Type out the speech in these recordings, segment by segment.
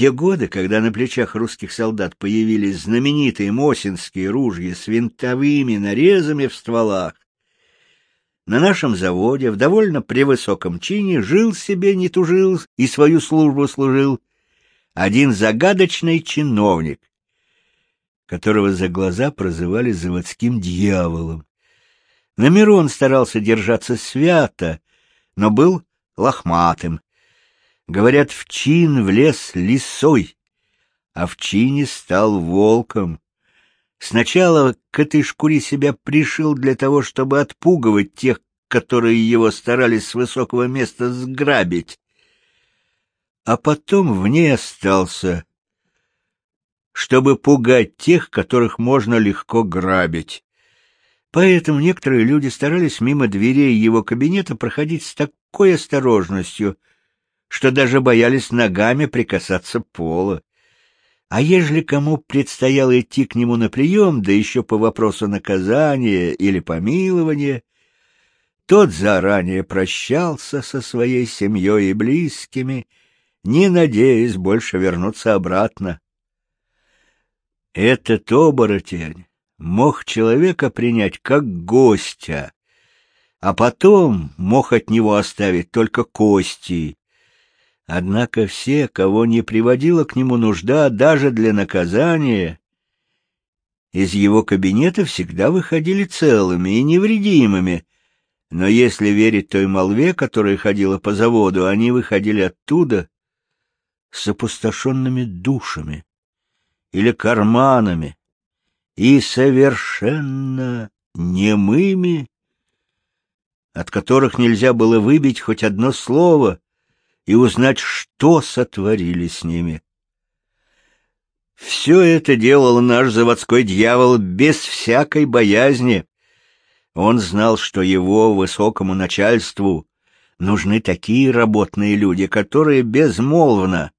те годы, когда на плечах русских солдат появились знаменитые мосинские ружья с винтовыми нарезами в стволах, на нашем заводе в довольно превысоком чине жил себе, не тужил и свою службу служил один загадочный чиновник, которого за глаза прозывали заводским дьяволом. На миру он старался держаться свято, но был лохматым. Говорят, в чин влез лисой, а в чине стал волком. Сначала к этой шкуре себя пришил для того, чтобы отпугивать тех, которые его старались с высокого места сграбить. А потом в ней остался, чтобы пугать тех, которых можно легко грабить. Поэтому некоторые люди старались мимо дверей его кабинета проходить с такой осторожностью, что даже боялись ногами прикасаться пола. А ежели кому предстояло идти к нему на прием, да еще по вопросу наказания или помилования, тот заранее прощался со своей семьей и близкими, не надеясь больше вернуться обратно. Этот оборотень мог человека принять как гостя, а потом мог от него оставить только кости. Однако все, кого не приводила к нему нужда даже для наказания, из его кабинета всегда выходили целыми и невредимыми, но если верить той молве, которая ходила по заводу, они выходили оттуда с опустошенными душами или карманами, и совершенно немыми, от которых нельзя было выбить хоть одно слово и узнать, что сотворили с ними. Все это делал наш заводской дьявол без всякой боязни. Он знал, что его высокому начальству нужны такие работные люди, которые безмолвно,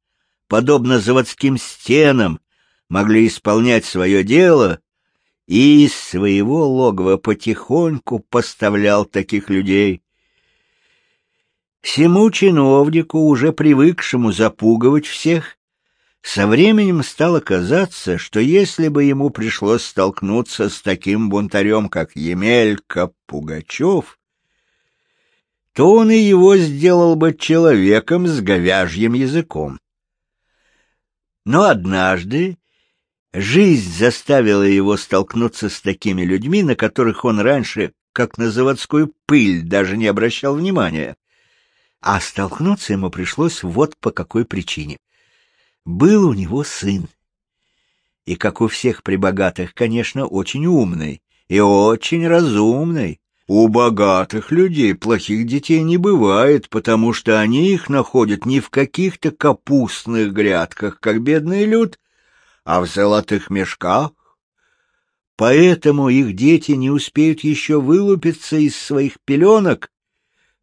подобно заводским стенам, могли исполнять свое дело и из своего логова потихоньку поставлял таких людей. Всему чиновнику, уже привыкшему запугивать всех, со временем стало казаться, что если бы ему пришлось столкнуться с таким бунтарем, как Емелька Пугачев, то он и его сделал бы человеком с говяжьим языком. Но однажды Жизнь заставила его столкнуться с такими людьми, на которых он раньше, как на заводскую пыль, даже не обращал внимания. А столкнуться ему пришлось вот по какой причине. Был у него сын. И, как у всех прибогатых, конечно, очень умный и очень разумный. У богатых людей плохих детей не бывает, потому что они их находят не в каких-то капустных грядках, как бедный люд, а в золотых мешках. Поэтому их дети не успеют еще вылупиться из своих пеленок,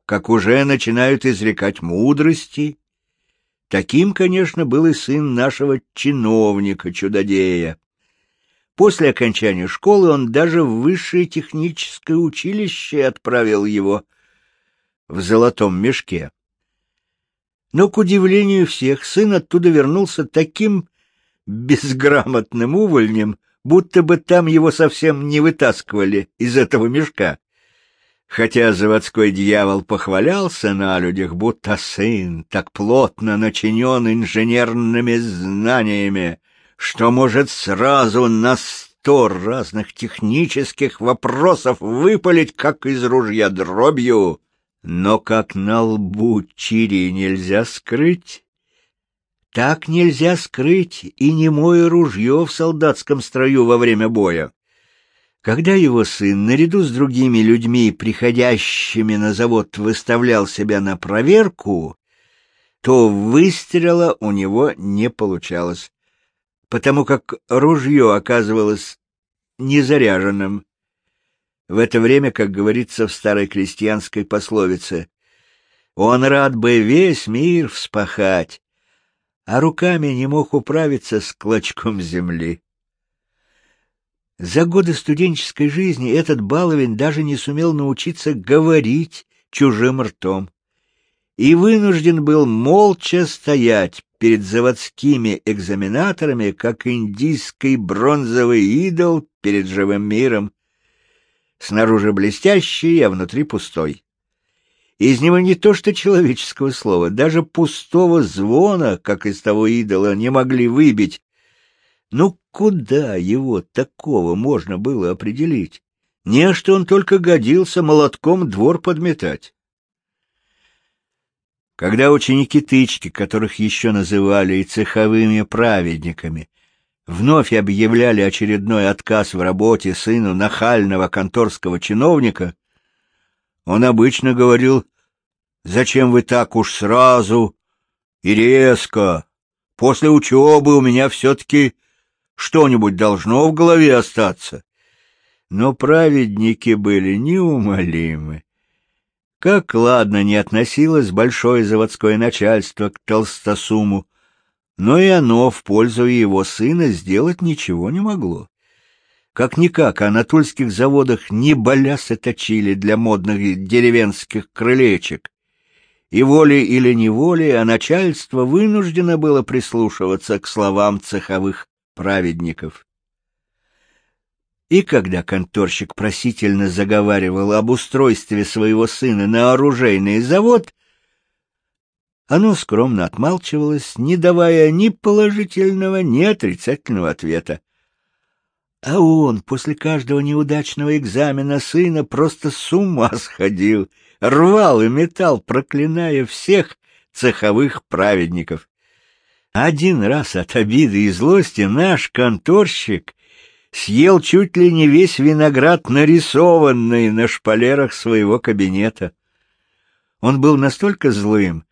как уже начинают изрекать мудрости. Таким, конечно, был и сын нашего чиновника-чудодея. После окончания школы он даже в высшее техническое училище отправил его в золотом мешке. Но, к удивлению всех, сын оттуда вернулся таким безграмотным увольнем, будто бы там его совсем не вытаскивали из этого мешка. Хотя заводской дьявол похвалялся на людях, будто сын так плотно начинен инженерными знаниями, что может сразу на сто разных технических вопросов выпалить, как из ружья дробью. Но как на лбу чири нельзя скрыть, так нельзя скрыть и немое ружье в солдатском строю во время боя. Когда его сын, наряду с другими людьми, приходящими на завод, выставлял себя на проверку, то выстрела у него не получалось, потому как ружье оказывалось незаряженным. В это время, как говорится в старой крестьянской пословице, он рад бы весь мир вспахать, а руками не мог управиться с клочком земли. За годы студенческой жизни этот баловень даже не сумел научиться говорить чужим ртом и вынужден был молча стоять перед заводскими экзаменаторами, как индийский бронзовый идол перед живым миром. Снаружи блестящий, а внутри пустой. Из него не то что человеческого слова, даже пустого звона, как из того идола, не могли выбить. Ну куда его такого можно было определить? Не, что он только годился молотком двор подметать. Когда ученики тычки, которых еще называли и цеховыми праведниками, вновь объявляли очередной отказ в работе сыну нахального конторского чиновника, он обычно говорил, «Зачем вы так уж сразу и резко? После учебы у меня все-таки что-нибудь должно в голове остаться» но праведники были неумолимы. Как ладно не относилось большое заводское начальство к Толстосуму, но и оно в пользу его сына сделать ничего не могло. Как-никак, а на тульских заводах не балясы точили для модных деревенских крылечек. И волей или неволей, а начальство вынуждено было прислушиваться к словам цеховых праведников. И когда конторщик просительно заговаривал об устройстве своего сына на оружейный завод, оно скромно отмалчивалось, не давая ни положительного, ни отрицательного ответа. А он после каждого неудачного экзамена сына просто с ума сходил, рвал и метал, проклиная всех цеховых праведников. Один раз от обиды и злости наш конторщик съел чуть ли не весь виноград, нарисованный на шпалерах своего кабинета. Он был настолько злым,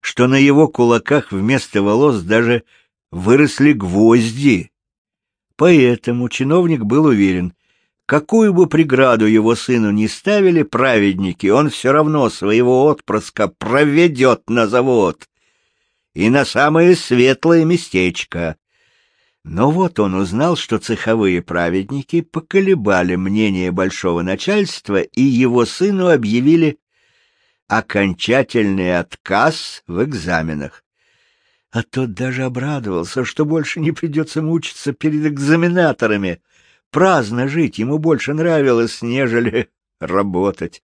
что на его кулаках вместо волос даже выросли гвозди. Поэтому чиновник был уверен, какую бы преграду его сыну не ставили праведники, он все равно своего отпрыска проведет на завод и на самое светлое местечко, но вот он узнал, что цеховые праведники поколебали мнение большого начальства и его сыну объявили окончательный отказ в экзаменах. А тот даже обрадовался, что больше не придется мучиться перед экзаменаторами. Праздно жить ему больше нравилось, нежели работать.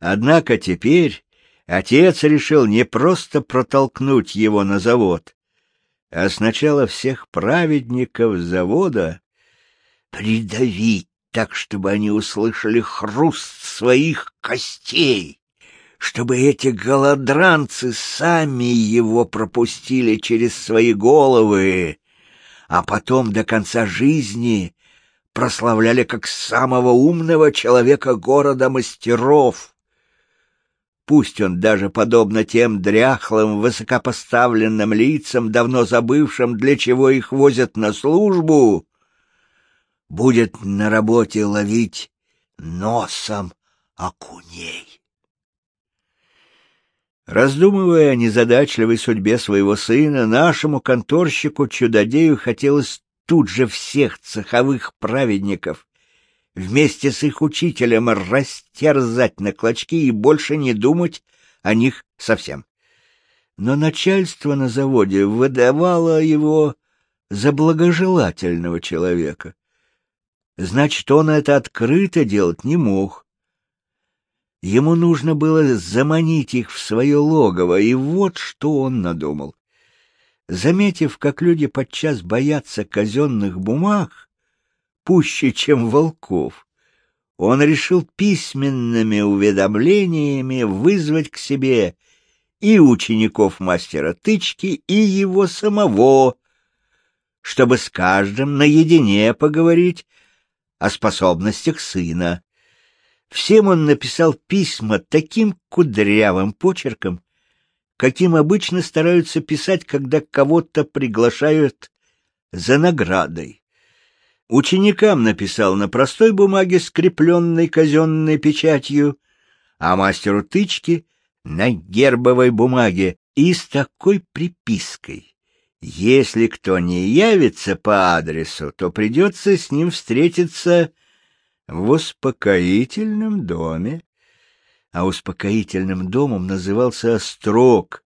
Однако теперь отец решил не просто протолкнуть его на завод, а сначала всех праведников завода придавить так, чтобы они услышали хруст своих костей, чтобы эти голодранцы сами его пропустили через свои головы, а потом до конца жизни прославляли как самого умного человека города мастеров, Пусть он даже, подобно тем дряхлым, высокопоставленным лицам, давно забывшим, для чего их возят на службу, будет на работе ловить носом окуней. Раздумывая о незадачливой судьбе своего сына, нашему конторщику-чудодею хотелось тут же всех цеховых праведников вместе с их учителем растерзать на клочки и больше не думать о них совсем. Но начальство на заводе выдавало его за благожелательного человека. Значит, он это открыто делать не мог. Ему нужно было заманить их в свое логово, и вот что он надумал. Заметив, как люди подчас боятся казенных бумаг, пуще, чем волков. Он решил письменными уведомлениями вызвать к себе и учеников мастера тычки, и его самого, чтобы с каждым наедине поговорить о способностях сына. Всем он написал письма таким кудрявым почерком, каким обычно стараются писать, когда кого-то приглашают за наградой. Ученикам написал на простой бумаге, скрепленной казенной печатью, а мастеру тычки — на гербовой бумаге и с такой припиской. Если кто не явится по адресу, то придется с ним встретиться в успокоительном доме. А успокоительным домом назывался Острог,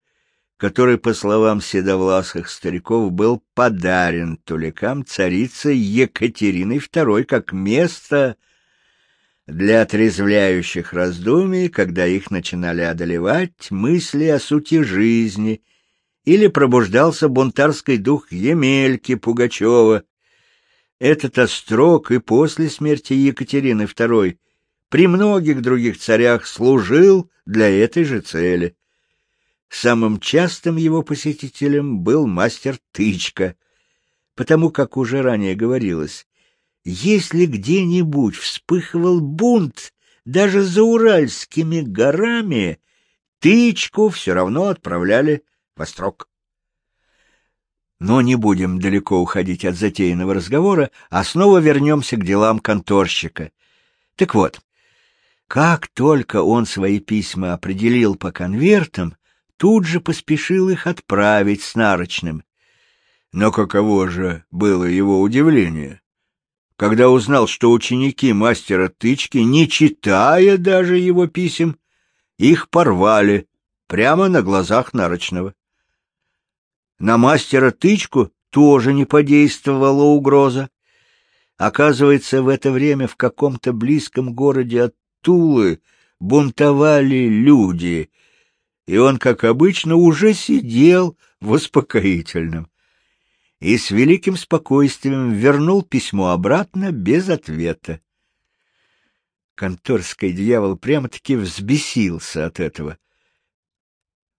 который, по словам седовласых стариков, был подарен туликам царицей Екатериной II как место для отрезвляющих раздумий, когда их начинали одолевать мысли о сути жизни, или пробуждался бунтарский дух Емельки Пугачева. Этот острог и после смерти Екатерины II при многих других царях служил для этой же цели. Самым частым его посетителем был мастер Тычка, потому как уже ранее говорилось, если где-нибудь вспыхивал бунт даже за Уральскими горами, Тычку все равно отправляли в Острог. Но не будем далеко уходить от затеянного разговора, а снова вернемся к делам конторщика. Так вот, как только он свои письма определил по конвертам, тут же поспешил их отправить с нарочным. Но каково же было его удивление, когда узнал, что ученики мастера тычки, не читая даже его писем, их порвали прямо на глазах нарочного. На мастера тычку тоже не подействовала угроза. Оказывается, в это время в каком-то близком городе от Тулы бунтовали люди — и он, как обычно, уже сидел в успокоительном. И с великим спокойствием вернул письмо обратно без ответа. Конторский дьявол прямо-таки взбесился от этого.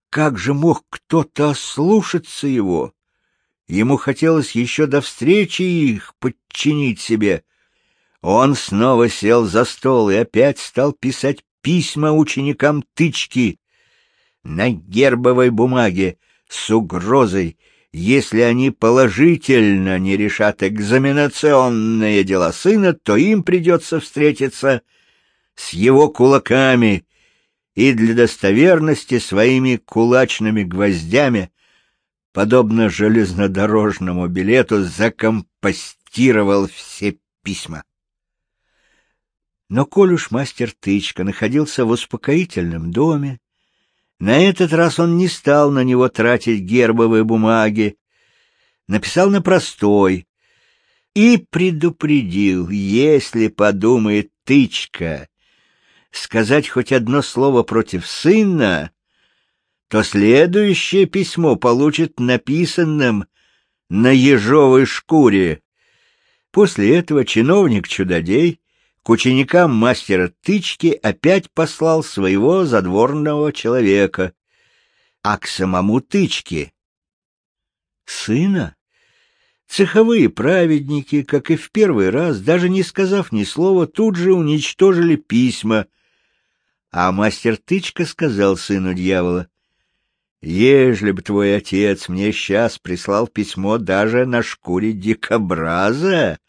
Как же мог кто-то ослушаться его? Ему хотелось еще до встречи их подчинить себе. Он снова сел за стол и опять стал писать письма ученикам тычки, на гербовой бумаге с угрозой, если они положительно не решат экзаменационные дела сына, то им придется встретиться с его кулаками и для достоверности своими кулачными гвоздями, подобно железнодорожному билету, закомпостировал все письма. Но коль уж мастер Тычка находился в успокоительном доме, на этот раз он не стал на него тратить гербовые бумаги, написал на простой и предупредил, если подумает тычка сказать хоть одно слово против сына, то следующее письмо получит написанным на ежовой шкуре. После этого чиновник-чудодей к ученикам мастера тычки опять послал своего задворного человека, а к самому тычке — сына. Цеховые праведники, как и в первый раз, даже не сказав ни слова, тут же уничтожили письма, а мастер Тычка сказал сыну дьявола, «Ежели бы твой отец мне сейчас прислал письмо даже на шкуре дикобраза,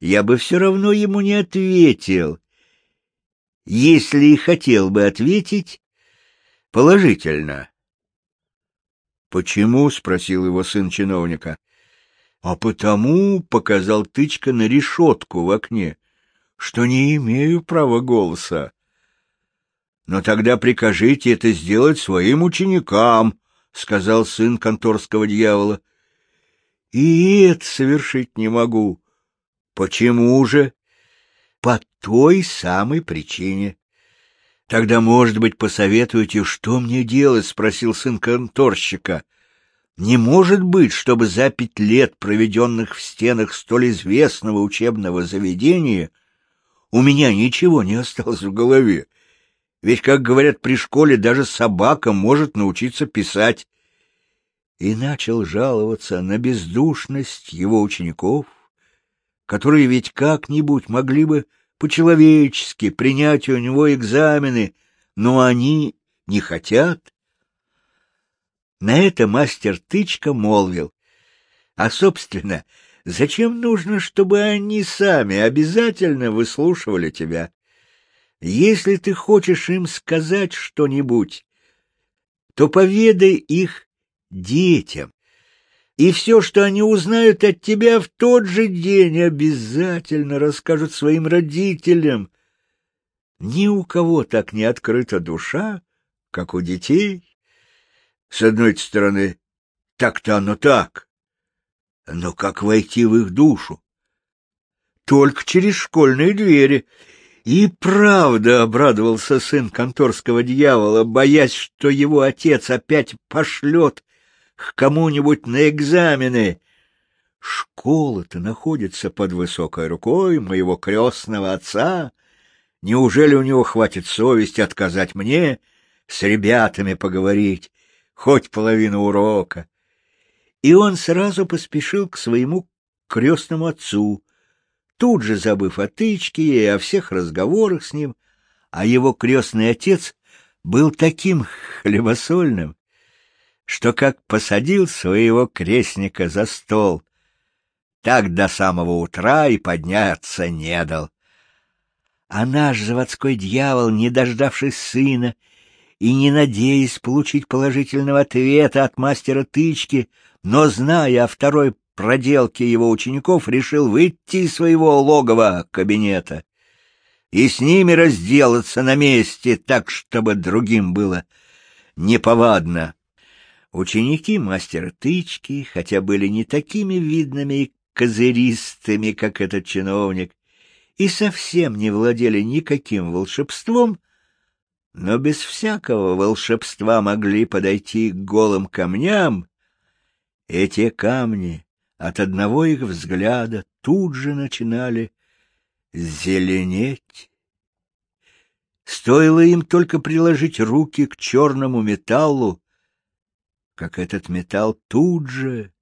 я бы все равно ему не ответил. Если и хотел бы ответить, положительно. «Почему?» — спросил его сын чиновника. «А потому», — показал тычка на решетку в окне, — «что не имею права голоса». «Но тогда прикажите это сделать своим ученикам», — сказал сын конторского дьявола. «И это совершить не могу. Почему же? По той самой причине. Тогда, может быть, посоветуете, что мне делать, спросил сын конторщика. Не может быть, чтобы за пять лет, проведенных в стенах столь известного учебного заведения, у меня ничего не осталось в голове. Ведь, как говорят при школе, даже собака может научиться писать. И начал жаловаться на бездушность его учеников, которые ведь как-нибудь могли бы по-человечески принять у него экзамены, но они не хотят. На это мастер Тычка молвил. А, собственно, зачем нужно, чтобы они сами обязательно выслушивали тебя? Если ты хочешь им сказать что-нибудь, то поведай их детям и все, что они узнают от тебя в тот же день, обязательно расскажут своим родителям. Ни у кого так не открыта душа, как у детей. С одной стороны, так-то оно так. Но как войти в их душу? Только через школьные двери. И правда обрадовался сын конторского дьявола, боясь, что его отец опять пошлет к кому-нибудь на экзамены. Школа-то находится под высокой рукой моего крестного отца. Неужели у него хватит совести отказать мне с ребятами поговорить, хоть половину урока? И он сразу поспешил к своему крестному отцу, тут же забыв о тычке и о всех разговорах с ним, а его крестный отец был таким хлебосольным, что как посадил своего крестника за стол, так до самого утра и подняться не дал. А наш заводской дьявол, не дождавшись сына и не надеясь получить положительного ответа от мастера тычки, но, зная о второй проделке его учеников, решил выйти из своего логова кабинета и с ними разделаться на месте так, чтобы другим было неповадно. Ученики мастера тычки, хотя были не такими видными и козыристыми, как этот чиновник, и совсем не владели никаким волшебством, но без всякого волшебства могли подойти к голым камням, эти камни от одного их взгляда тут же начинали зеленеть. Стоило им только приложить руки к черному металлу, как этот металл тут же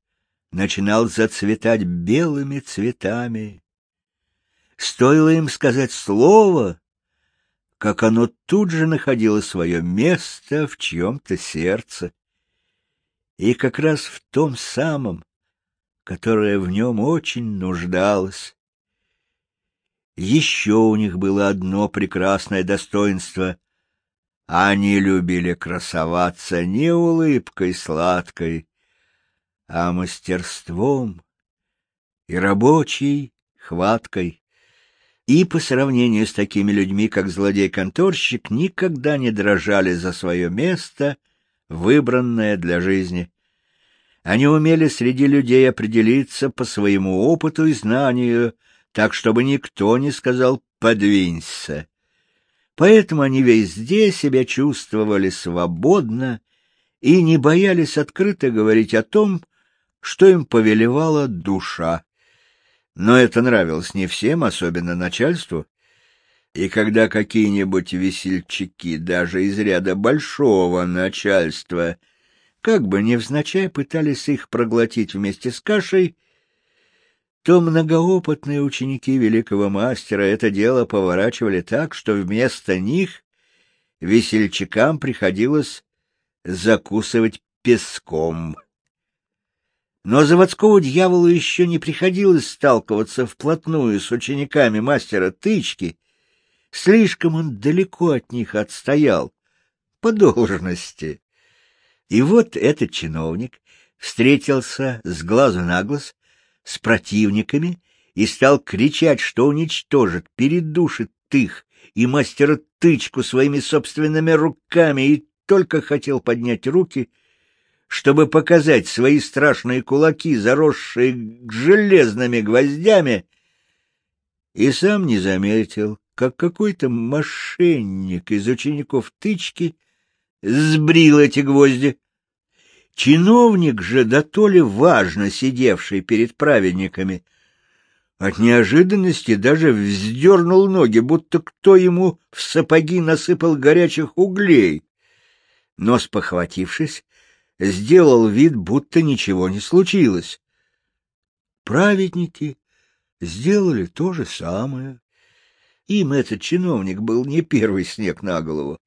начинал зацветать белыми цветами. Стоило им сказать слово, как оно тут же находило свое место в чьем-то сердце. И как раз в том самом, которая в нем очень нуждалась. Еще у них было одно прекрасное достоинство. Они любили красоваться не улыбкой сладкой, а мастерством и рабочей хваткой. И по сравнению с такими людьми, как злодей-конторщик, никогда не дрожали за свое место, выбранное для жизни. Они умели среди людей определиться по своему опыту и знанию, так, чтобы никто не сказал «подвинься». Поэтому они везде себя чувствовали свободно и не боялись открыто говорить о том, что им повелевала душа. Но это нравилось не всем, особенно начальству. И когда какие-нибудь весельчаки, даже из ряда большого начальства, как бы невзначай пытались их проглотить вместе с кашей, то многоопытные ученики великого мастера это дело поворачивали так, что вместо них весельчакам приходилось закусывать песком. Но заводскому дьяволу еще не приходилось сталкиваться вплотную с учениками мастера тычки, слишком он далеко от них отстоял, по должности. И вот этот чиновник встретился с глазу на глаз с противниками и стал кричать, что уничтожит, передушит их и мастера тычку своими собственными руками, и только хотел поднять руки, чтобы показать свои страшные кулаки, заросшие железными гвоздями, и сам не заметил, как какой-то мошенник из учеников тычки сбрил эти гвозди. Чиновник же, да то ли важно сидевший перед праведниками, от неожиданности даже вздернул ноги, будто кто ему в сапоги насыпал горячих углей. Но, спохватившись, сделал вид, будто ничего не случилось. Праведники сделали то же самое. Им этот чиновник был не первый снег на голову.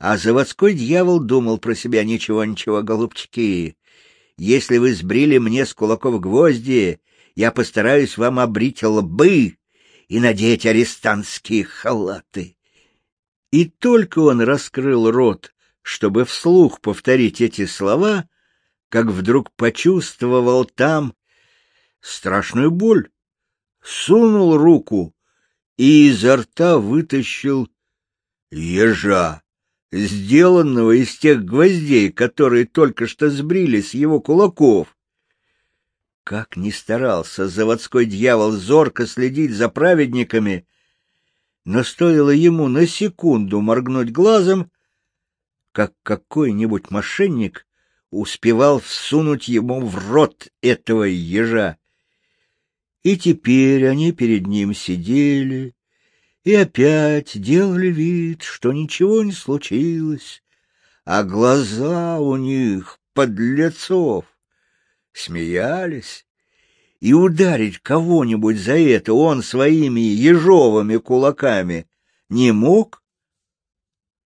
А заводской дьявол думал про себя ничего-ничего, голубчики. Если вы сбрили мне с кулаков гвозди, я постараюсь вам обрить лбы и надеть арестантские халаты. И только он раскрыл рот, чтобы вслух повторить эти слова, как вдруг почувствовал там страшную боль, сунул руку и изо рта вытащил ежа сделанного из тех гвоздей, которые только что сбрили с его кулаков. Как ни старался заводской дьявол зорко следить за праведниками, но стоило ему на секунду моргнуть глазом, как какой-нибудь мошенник успевал всунуть ему в рот этого ежа. И теперь они перед ним сидели и опять делали вид, что ничего не случилось, а глаза у них подлецов смеялись, и ударить кого-нибудь за это он своими ежовыми кулаками не мог.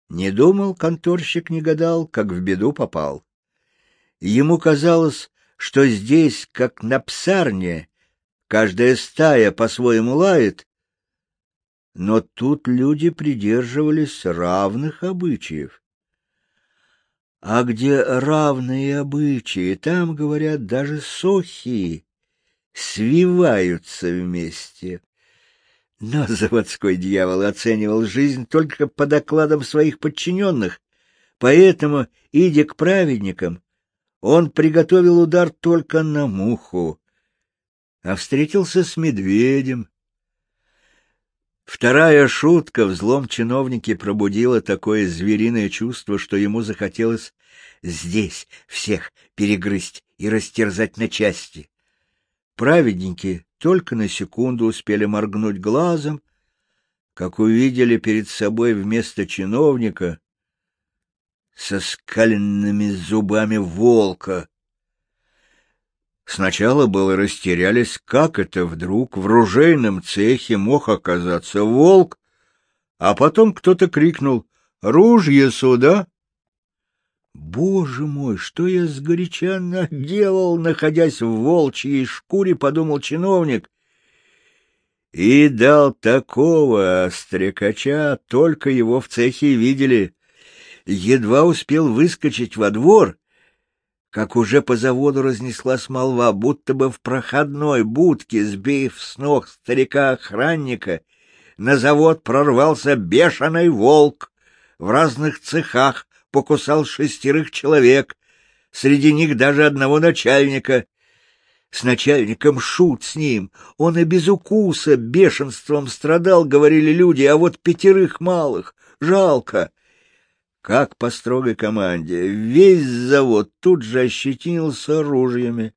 Не думал конторщик, не гадал, как в беду попал. Ему казалось, что здесь, как на псарне, каждая стая по-своему лает, но тут люди придерживались равных обычаев. А где равные обычаи, там, говорят, даже сохи свиваются вместе. Но заводской дьявол оценивал жизнь только по докладам своих подчиненных, поэтому, идя к праведникам, он приготовил удар только на муху, а встретился с медведем. Вторая шутка в злом чиновнике пробудила такое звериное чувство, что ему захотелось здесь всех перегрызть и растерзать на части. Праведники только на секунду успели моргнуть глазом, как увидели перед собой вместо чиновника со скаленными зубами волка. Сначала было растерялись, как это вдруг в ружейном цехе мог оказаться волк, а потом кто-то крикнул «Ружье сюда!» «Боже мой, что я сгоряча наделал, находясь в волчьей шкуре!» — подумал чиновник. И дал такого стрекача, только его в цехе видели едва успел выскочить во двор, как уже по заводу разнеслась молва, будто бы в проходной будке, сбив с ног старика-охранника, на завод прорвался бешеный волк. В разных цехах покусал шестерых человек, среди них даже одного начальника. С начальником шут с ним, он и без укуса бешенством страдал, говорили люди, а вот пятерых малых, жалко как по строгой команде. Весь завод тут же ощетинился оружиями.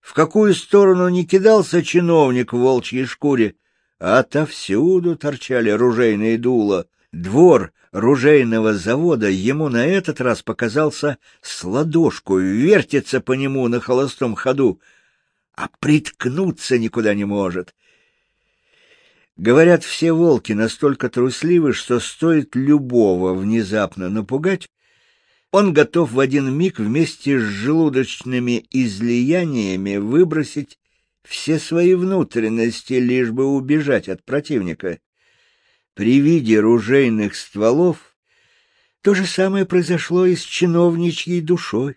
В какую сторону не кидался чиновник в волчьей шкуре, отовсюду торчали ружейные дула. Двор ружейного завода ему на этот раз показался с ладошку, вертится по нему на холостом ходу, а приткнуться никуда не может. Говорят, все волки настолько трусливы, что стоит любого внезапно напугать, он готов в один миг вместе с желудочными излияниями выбросить все свои внутренности, лишь бы убежать от противника. При виде ружейных стволов то же самое произошло и с чиновничьей душой.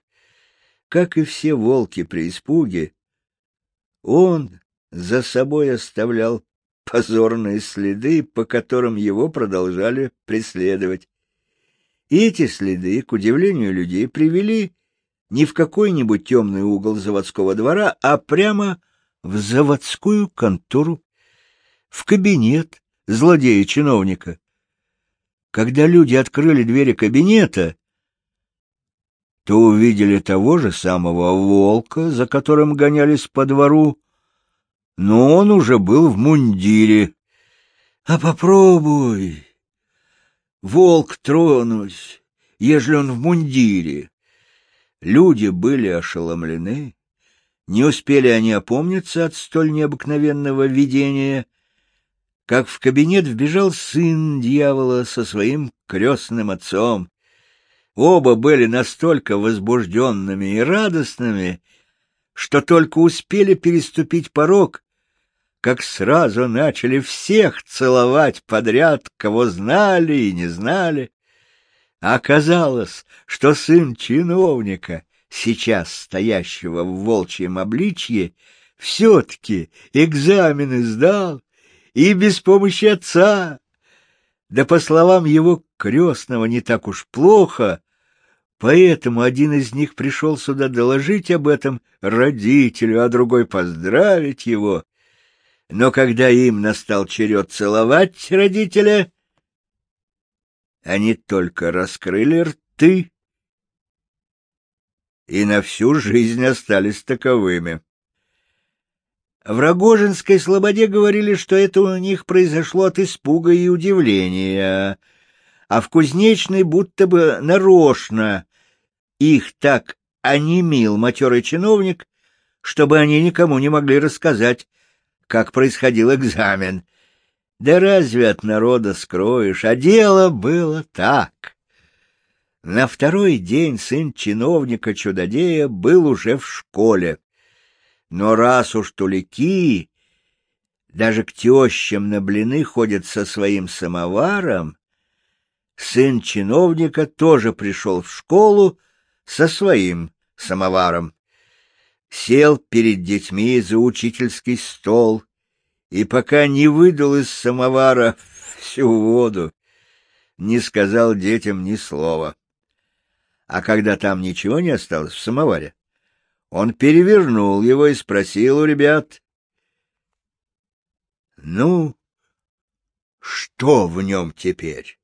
Как и все волки при испуге, он за собой оставлял позорные следы, по которым его продолжали преследовать. И эти следы, к удивлению людей, привели не в какой-нибудь темный угол заводского двора, а прямо в заводскую контору, в кабинет злодея-чиновника. Когда люди открыли двери кабинета, то увидели того же самого волка, за которым гонялись по двору, но он уже был в мундире. А попробуй, волк тронуть, ежели он в мундире. Люди были ошеломлены. Не успели они опомниться от столь необыкновенного видения, как в кабинет вбежал сын дьявола со своим крестным отцом. Оба были настолько возбужденными и радостными, что только успели переступить порог, как сразу начали всех целовать подряд, кого знали и не знали. Оказалось, что сын чиновника, сейчас стоящего в волчьем обличье, все-таки экзамены сдал и без помощи отца. Да, по словам его крестного, не так уж плохо, поэтому один из них пришел сюда доложить об этом родителю, а другой поздравить его. Но когда им настал черед целовать родителя, они только раскрыли рты и на всю жизнь остались таковыми. В Рогожинской слободе говорили, что это у них произошло от испуга и удивления, а в Кузнечной будто бы нарочно их так онемил матерый чиновник, чтобы они никому не могли рассказать, как происходил экзамен. Да разве от народа скроешь, а дело было так. На второй день сын чиновника-чудодея был уже в школе. Но раз уж тулики даже к тещам на блины ходят со своим самоваром, сын чиновника тоже пришел в школу со своим самоваром. Сел перед детьми за учительский стол и пока не выдал из самовара всю воду, не сказал детям ни слова. А когда там ничего не осталось в самоваре, он перевернул его и спросил у ребят, «Ну, что в нем теперь?»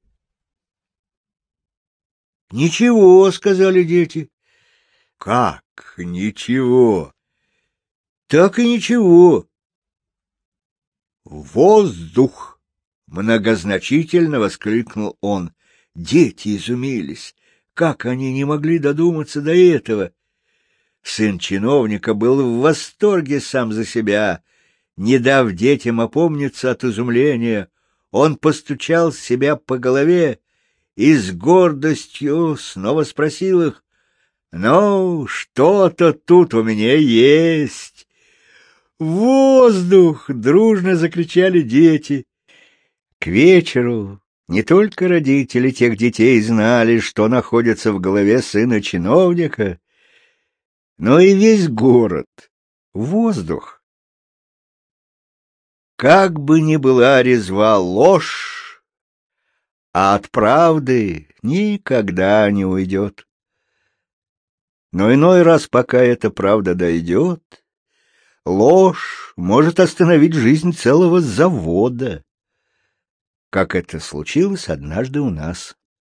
«Ничего», — сказали дети. «Как ничего?» «Так и ничего». «Воздух!» — многозначительно воскликнул он. Дети изумились. Как они не могли додуматься до этого? Сын чиновника был в восторге сам за себя. Не дав детям опомниться от изумления, он постучал себя по голове и с гордостью снова спросил их, «Ну, что-то тут у меня есть!» «Воздух!» — дружно закричали дети. К вечеру не только родители тех детей знали, что находится в голове сына чиновника, но и весь город, воздух. Как бы ни была резва ложь, а от правды никогда не уйдет. Но иной раз, пока эта правда дойдет, ложь может остановить жизнь целого завода как это случилось однажды у нас